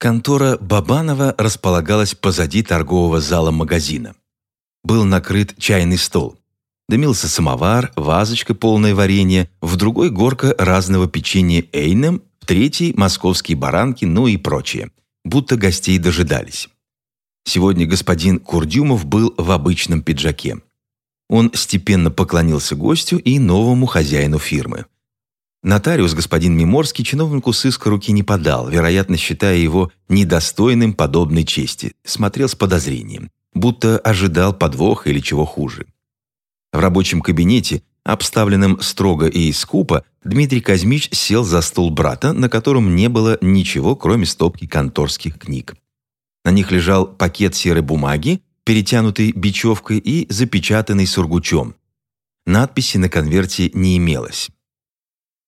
Контора Бабанова располагалась позади торгового зала магазина. Был накрыт чайный стол. Дымился самовар, вазочка полная варенья, в другой горка разного печенья Эйнем, в третьей – московские баранки, ну и прочее. Будто гостей дожидались. Сегодня господин Курдюмов был в обычном пиджаке. Он степенно поклонился гостю и новому хозяину фирмы. Нотариус господин Миморский чиновнику сыска руки не подал, вероятно, считая его недостойным подобной чести, смотрел с подозрением, будто ожидал подвоха или чего хуже. В рабочем кабинете, обставленном строго и скупо, Дмитрий Казмич сел за стол брата, на котором не было ничего, кроме стопки конторских книг. На них лежал пакет серой бумаги, перетянутый бечевкой и запечатанный сургучом. Надписи на конверте не имелось.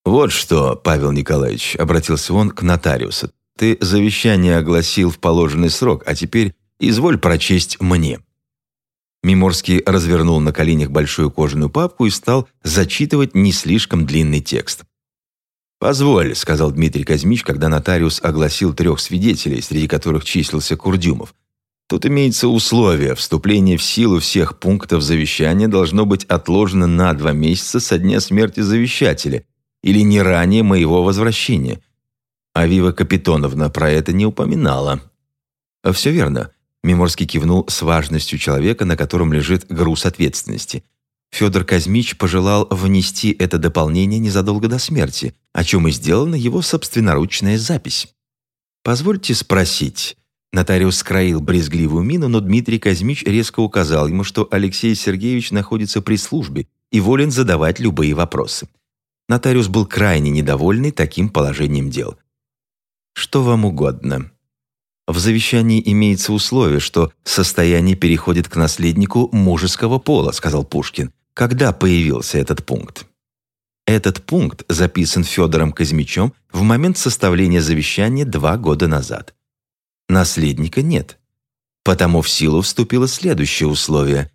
«Вот что, Павел Николаевич», — обратился он к нотариусу, «ты завещание огласил в положенный срок, а теперь изволь прочесть мне». Миморский развернул на коленях большую кожаную папку и стал зачитывать не слишком длинный текст. «Позволь», — сказал Дмитрий Казмич, когда нотариус огласил трех свидетелей, среди которых числился Курдюмов. «Тут имеется условие. Вступление в силу всех пунктов завещания должно быть отложено на два месяца со дня смерти завещателя, или не ранее моего возвращения. А Вива Капитоновна про это не упоминала. «Все верно», — Миморский кивнул с важностью человека, на котором лежит груз ответственности. Федор Казмич пожелал внести это дополнение незадолго до смерти, о чем и сделана его собственноручная запись. «Позвольте спросить». Нотариус скроил брезгливую мину, но Дмитрий Казмич резко указал ему, что Алексей Сергеевич находится при службе и волен задавать любые вопросы. Нотариус был крайне недовольный таким положением дел. «Что вам угодно?» В завещании имеется условие, что состояние переходит к наследнику мужеского пола, сказал Пушкин. Когда появился этот пункт? Этот пункт записан Федором Казмичем в момент составления завещания два года назад. Наследника нет. Потому в силу вступило следующее условие.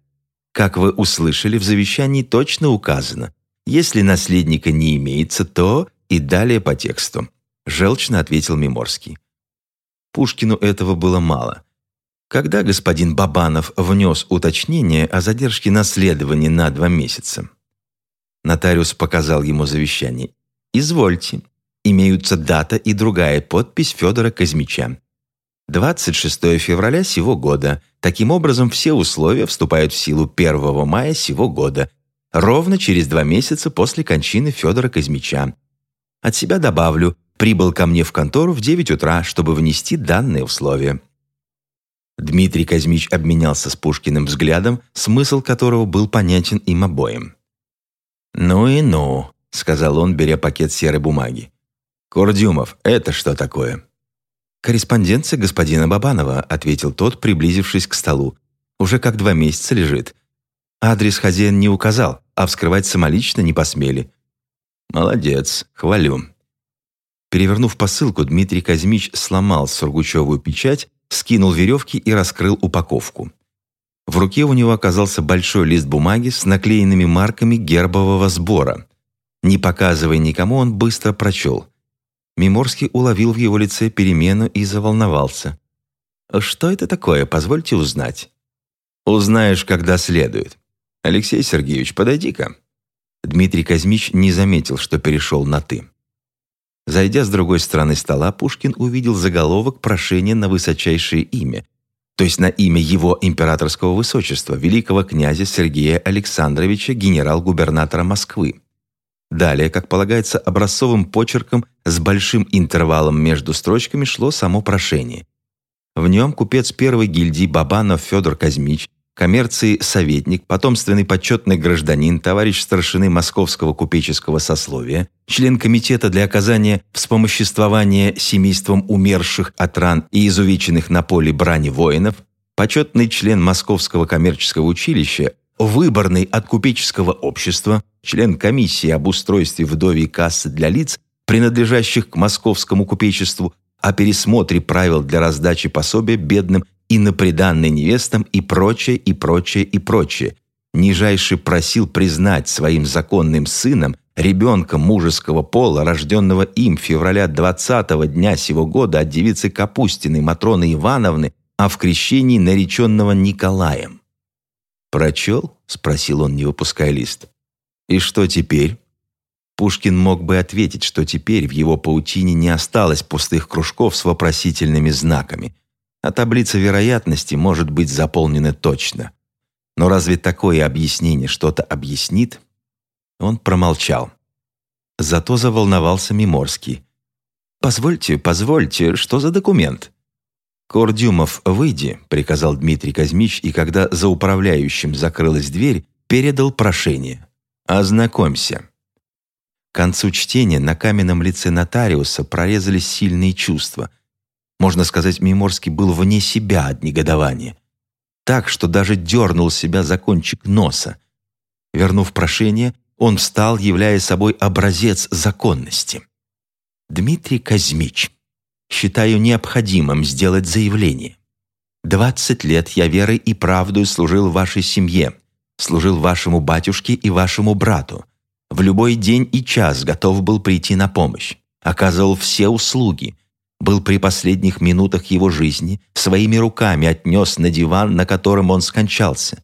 Как вы услышали, в завещании точно указано, если наследника не имеется, то и далее по тексту», – желчно ответил Миморский. Пушкину этого было мало. Когда господин Бабанов внес уточнение о задержке наследования на два месяца? Нотариус показал ему завещание. «Извольте. Имеются дата и другая подпись Федора Казмича. 26 февраля сего года. Таким образом, все условия вступают в силу 1 мая сего года, ровно через два месяца после кончины Федора Казмича. От себя добавлю, прибыл ко мне в контору в 9 утра, чтобы внести данные условия. Дмитрий Казмич обменялся с Пушкиным взглядом, смысл которого был понятен им обоим. «Ну и ну», — сказал он, беря пакет серой бумаги. «Курдюмов, это что такое?» «Корреспонденция господина Бабанова», — ответил тот, приблизившись к столу. «Уже как два месяца лежит. Адрес хозяин не указал, а вскрывать самолично не посмели. Молодец, хвалю. Перевернув посылку, Дмитрий Казмич сломал сургучевую печать, скинул веревки и раскрыл упаковку. В руке у него оказался большой лист бумаги с наклеенными марками гербового сбора. Не показывая никому, он быстро прочел. Миморский уловил в его лице перемену и заволновался. «Что это такое? Позвольте узнать». «Узнаешь, когда следует». «Алексей Сергеевич, подойди-ка». Дмитрий Казмич не заметил, что перешел на «ты». Зайдя с другой стороны стола, Пушкин увидел заголовок прошения на высочайшее имя, то есть на имя его императорского высочества, великого князя Сергея Александровича, генерал-губернатора Москвы. Далее, как полагается, образцовым почерком с большим интервалом между строчками шло само прошение. В нем купец первой гильдии Бабанов Федор Казмич коммерции советник, потомственный почетный гражданин, товарищ старшины Московского купеческого сословия, член комитета для оказания вспомоществования семействам умерших от ран и изувеченных на поле брани воинов, почетный член Московского коммерческого училища, выборный от купеческого общества, член комиссии об устройстве вдовьей кассы для лиц, принадлежащих к московскому купечеству, о пересмотре правил для раздачи пособия бедным и на приданной невестам и прочее, и прочее, и прочее. Нижайше просил признать своим законным сыном ребенка мужеского пола, рожденного им февраля 20-го дня сего года от девицы Капустиной Матроны Ивановны, а в крещении нареченного Николаем. «Прочел?» — спросил он, не выпуская лист. «И что теперь?» Пушкин мог бы ответить, что теперь в его паутине не осталось пустых кружков с вопросительными знаками, а таблица вероятности может быть заполнена точно. Но разве такое объяснение что-то объяснит? Он промолчал. Зато заволновался Миморский. «Позвольте, позвольте, что за документ?» «Кордюмов, выйди», — приказал Дмитрий Казмич, и когда за управляющим закрылась дверь, передал прошение. «Ознакомься». К концу чтения на каменном лице нотариуса прорезались сильные чувства. Можно сказать, Миморский был вне себя от негодования. Так, что даже дернул себя за кончик носа. Вернув прошение, он встал, являя собой образец законности. «Дмитрий Казмич, считаю необходимым сделать заявление. Двадцать лет я верой и правдой служил вашей семье, служил вашему батюшке и вашему брату. В любой день и час готов был прийти на помощь, оказывал все услуги, был при последних минутах его жизни, своими руками отнес на диван, на котором он скончался.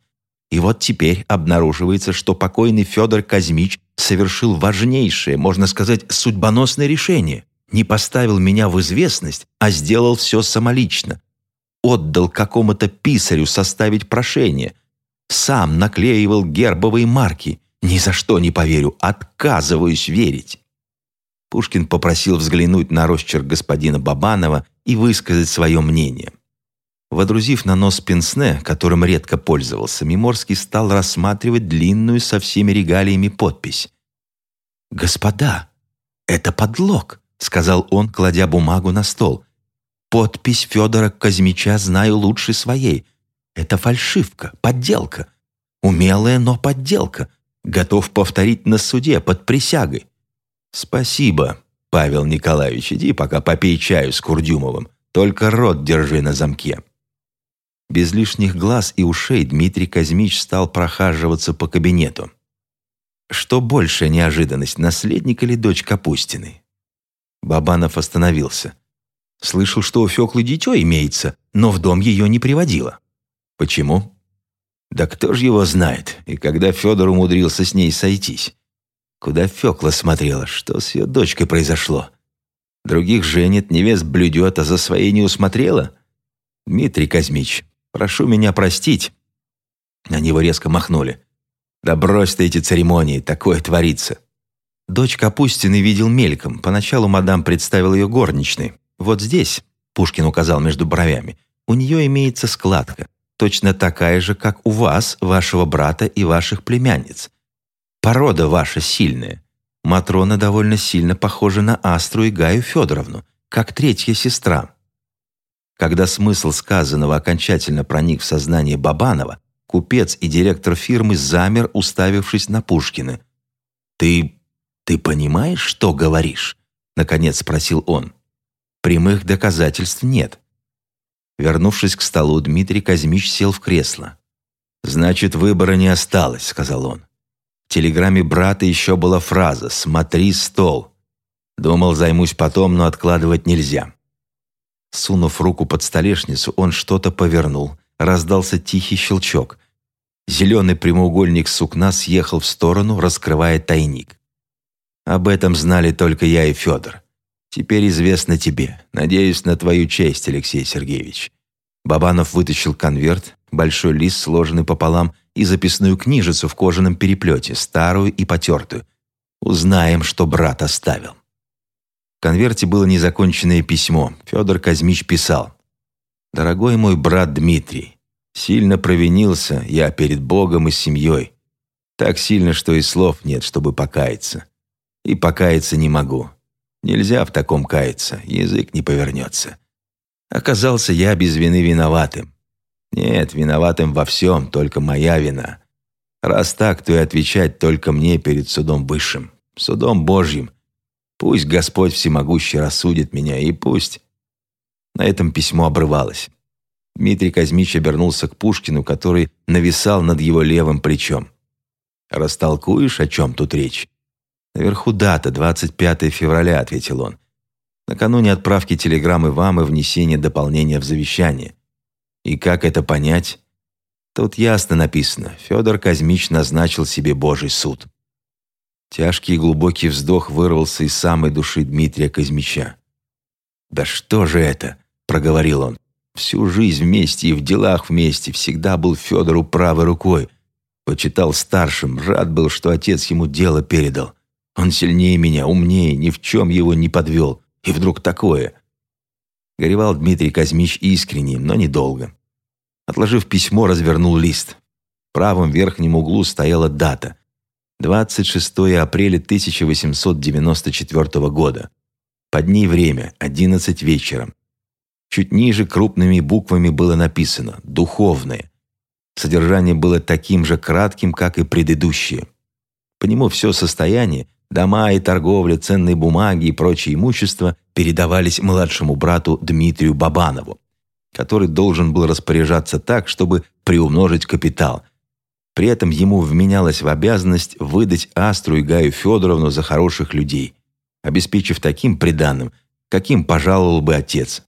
И вот теперь обнаруживается, что покойный Федор Казмич совершил важнейшее, можно сказать, судьбоносное решение. Не поставил меня в известность, а сделал все самолично. Отдал какому-то писарю составить прошение. Сам наклеивал гербовые марки. Ни за что не поверю, отказываюсь верить. Пушкин попросил взглянуть на росчерк господина Бабанова и высказать свое мнение. Водрузив на нос пенсне, которым редко пользовался, Миморский стал рассматривать длинную со всеми регалиями подпись. «Господа, это подлог», — сказал он, кладя бумагу на стол. «Подпись Федора Казмича знаю лучше своей. Это фальшивка, подделка. Умелая, но подделка. Готов повторить на суде под присягой». «Спасибо, Павел Николаевич, иди пока попей чаю с Курдюмовым. Только рот держи на замке». Без лишних глаз и ушей Дмитрий Казмич стал прохаживаться по кабинету. Что больше неожиданность, наследник или дочь Капустины? Бабанов остановился. Слышал, что у Феклы дитё имеется, но в дом ее не приводила. Почему? Да кто ж его знает, и когда Федор умудрился с ней сойтись? Куда Фекла смотрела, что с ее дочкой произошло? Других женит, невест блюдет, а за своей не усмотрела? Дмитрий Казмич, Прошу меня простить». На него резко махнули. «Да брось ты эти церемонии, такое творится». Дочь Капустины видел мельком. Поначалу мадам представил ее горничной. «Вот здесь», — Пушкин указал между бровями, «у нее имеется складка, точно такая же, как у вас, вашего брата и ваших племянниц. Порода ваша сильная. Матрона довольно сильно похожа на Астру и Гаю Федоровну, как третья сестра. Когда смысл сказанного окончательно проник в сознание Бабанова, купец и директор фирмы замер, уставившись на Пушкина. «Ты... ты понимаешь, что говоришь?» — наконец спросил он. «Прямых доказательств нет». Вернувшись к столу, Дмитрий Казмич сел в кресло. «Значит, выбора не осталось», — сказал он. Телеграмме брата еще была фраза «Смотри стол». Думал, займусь потом, но откладывать нельзя. Сунув руку под столешницу, он что-то повернул. Раздался тихий щелчок. Зеленый прямоугольник сукна съехал в сторону, раскрывая тайник. «Об этом знали только я и Федор. Теперь известно тебе. Надеюсь на твою честь, Алексей Сергеевич». Бабанов вытащил конверт, большой лист, сложенный пополам, и записную книжицу в кожаном переплете, старую и потертую. Узнаем, что брат оставил конверте было незаконченное письмо. Федор Казмич писал. «Дорогой мой брат Дмитрий, сильно провинился я перед Богом и семьей. Так сильно, что и слов нет, чтобы покаяться. И покаяться не могу. Нельзя в таком каяться, язык не повернется. Оказался я без вины виноватым. Нет, виноватым во всем, только моя вина. Раз так, то и отвечать только мне перед судом высшим, судом Божьим, Пусть Господь всемогущий рассудит меня, и пусть...» На этом письмо обрывалось. Дмитрий Казмич обернулся к Пушкину, который нависал над его левым плечом. «Растолкуешь, о чем тут речь?» «Наверху дата, 25 февраля», — ответил он. «Накануне отправки телеграммы вам и внесения дополнения в завещание. И как это понять?» Тут ясно написано, Федор Казмич назначил себе Божий суд. Тяжкий и глубокий вздох вырвался из самой души Дмитрия Казмича. «Да что же это?» – проговорил он. «Всю жизнь вместе и в делах вместе всегда был Федору правой рукой. Почитал старшим, рад был, что отец ему дело передал. Он сильнее меня, умнее, ни в чем его не подвел. И вдруг такое». Горевал Дмитрий Казмич искренне, но недолго. Отложив письмо, развернул лист. В правом верхнем углу стояла дата. 26 апреля 1894 года. Под ней время, 11 вечера. Чуть ниже крупными буквами было написано «Духовное». Содержание было таким же кратким, как и предыдущее. По нему все состояние, дома и торговля, ценные бумаги и прочее имущество передавались младшему брату Дмитрию Бабанову который должен был распоряжаться так, чтобы приумножить капитал. При этом ему вменялось в обязанность выдать Астру и Гаю Федоровну за хороших людей, обеспечив таким приданным, каким пожаловал бы отец.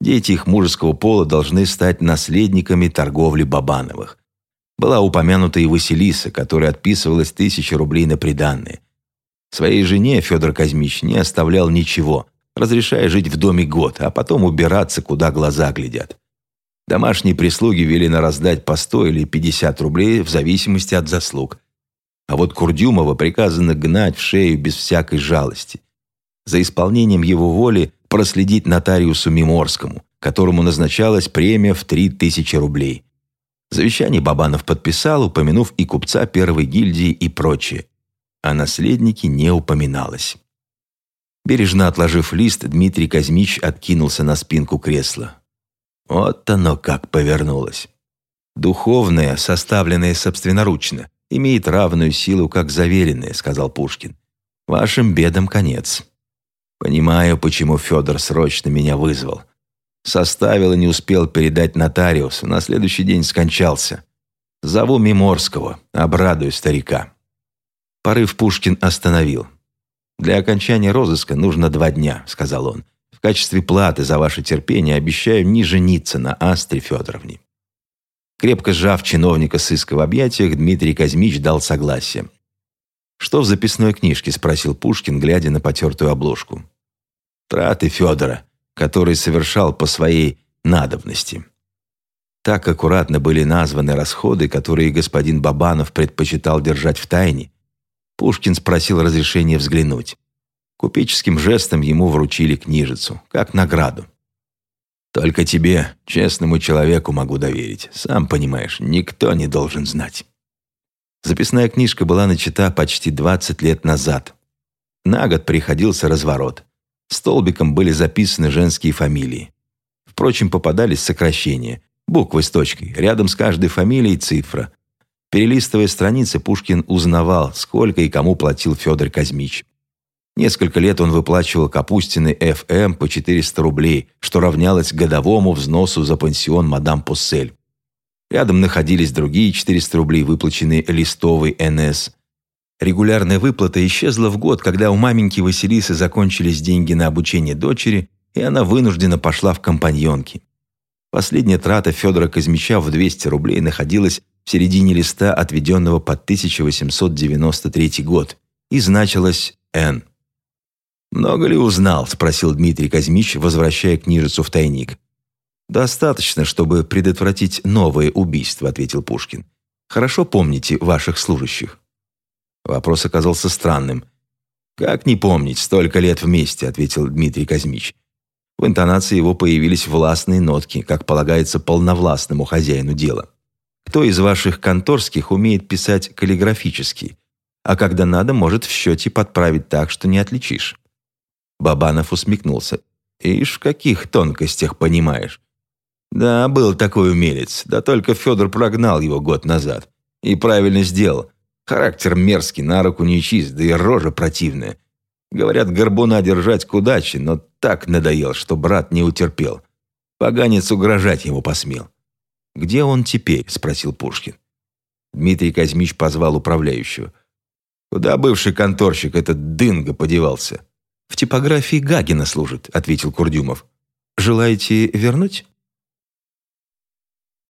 Дети их мужеского пола должны стать наследниками торговли Бабановых. Была упомянута и Василиса, которая отписывалась тысячи рублей на приданное. Своей жене Федор Казмич не оставлял ничего, разрешая жить в доме год, а потом убираться, куда глаза глядят. Домашние прислуги велено раздать по 100 или 50 рублей в зависимости от заслуг. А вот Курдюмова приказано гнать в шею без всякой жалости. За исполнением его воли проследить нотариусу Миморскому, которому назначалась премия в 3000 рублей. Завещание Бабанов подписал, упомянув и купца первой гильдии и прочее. А наследники не упоминалось. Бережно отложив лист, Дмитрий Казмич откинулся на спинку кресла. Вот оно как повернулось. «Духовное, составленное собственноручно, имеет равную силу, как заверенное», — сказал Пушкин. «Вашим бедам конец». «Понимаю, почему Федор срочно меня вызвал. Составил и не успел передать нотариусу, на следующий день скончался. Зову Миморского, обрадую старика». Порыв Пушкин остановил. «Для окончания розыска нужно два дня», — сказал он. «В качестве платы за ваше терпение обещаю не жениться на Астре Федоровне». Крепко сжав чиновника сыска в объятиях, Дмитрий Казмич дал согласие. «Что в записной книжке?» – спросил Пушкин, глядя на потертую обложку. «Траты Федора, который совершал по своей надобности». Так аккуратно были названы расходы, которые господин Бабанов предпочитал держать в тайне, Пушкин спросил разрешения взглянуть. Купеческим жестом ему вручили книжицу, как награду. «Только тебе, честному человеку, могу доверить. Сам понимаешь, никто не должен знать». Записная книжка была начата почти 20 лет назад. На год приходился разворот. Столбиком были записаны женские фамилии. Впрочем, попадались сокращения, буквы с точкой, рядом с каждой фамилией цифра. Перелистывая страницы, Пушкин узнавал, сколько и кому платил Федор Казмич. Несколько лет он выплачивал Капустины ФМ по 400 рублей, что равнялось годовому взносу за пансион мадам Пуссель. Рядом находились другие 400 рублей, выплаченные листовой НС. Регулярная выплата исчезла в год, когда у маменьки Василисы закончились деньги на обучение дочери, и она вынуждена пошла в компаньонки. Последняя трата Федора Казмича в 200 рублей находилась в середине листа, отведенного под 1893 год, и значилось «Н». «Много ли узнал?» – спросил Дмитрий Казмич, возвращая книжицу в тайник. «Достаточно, чтобы предотвратить новое убийство», – ответил Пушкин. «Хорошо помните ваших служащих?» Вопрос оказался странным. «Как не помнить, столько лет вместе», – ответил Дмитрий Казмич. В интонации его появились властные нотки, как полагается полновластному хозяину дела. Кто из ваших конторских умеет писать каллиграфически, а когда надо, может в счете подправить так, что не отличишь?» Бабанов усмехнулся. «Ишь, в каких тонкостях понимаешь?» «Да, был такой умелец, да только Федор прогнал его год назад. И правильно сделал. Характер мерзкий, на руку не чист, да и рожа противная. Говорят, горбуна держать к удаче, но так надоел, что брат не утерпел. Поганец угрожать ему посмел. «Где он теперь?» – спросил Пушкин. Дмитрий Казмич позвал управляющего. Куда бывший конторщик этот дынго подевался? В типографии Гагина служит, ответил Курдюмов. Желаете вернуть?